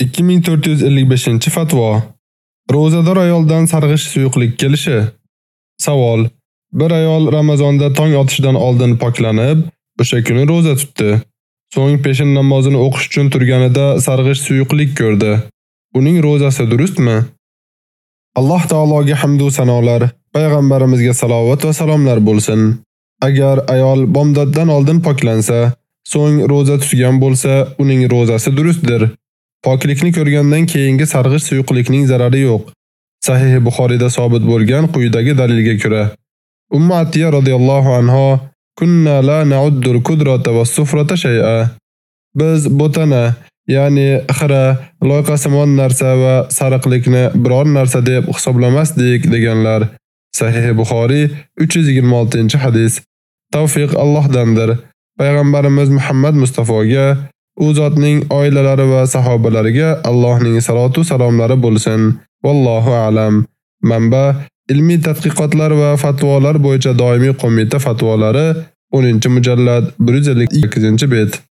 2455-fatvo. Ro'zador ayoldan sarg'ish suyuqlik kelishi. Savol: Bir ayol Ramazonda tong otishidan oldin poklanib, o'sha kuni ro'za tutdi. So'ng peshin namozini o'qish uchun turganida sarg'ish suyuqlik ko'rdi. Uning ro'zasi durustmi? Alloh taologa hamd va sanolar, payg'ambarimizga salovat va salomlar bo'lsin. Agar ayol bomdoddan oldin poklansa, so'ng ro'za tutgan bo'lsa, uning ro'zasi durustdir. Poklikni ko'rgandan keyingi sarg'ish suyuqlikning zarari yo'q. Sahih Buxoriyda sabit bo'lgan quyidagi dalilga ko'ra. Ummu Atiya radhiyallohu anha kunna la na'uddul kudrata was sufrata shay'a. Biz botana, ya'ni xira, loyqasimon narsa va sariqlikni biror narsa deb hisoblamasdik deganlar. Sahih Buxoriy 326-hadis. Tavfiq Allohdandir. Payg'ambarimiz Muhammad Mustafoga u zotning oilalari va sahobalariga Allohning salotu salomlari bo'lsin. Vallohu a'lam. Manba: Ilmiy tadqiqotlar va fatvolar bo'yicha doimiy qo'mita fatvolari 10-mujallad 158-bet.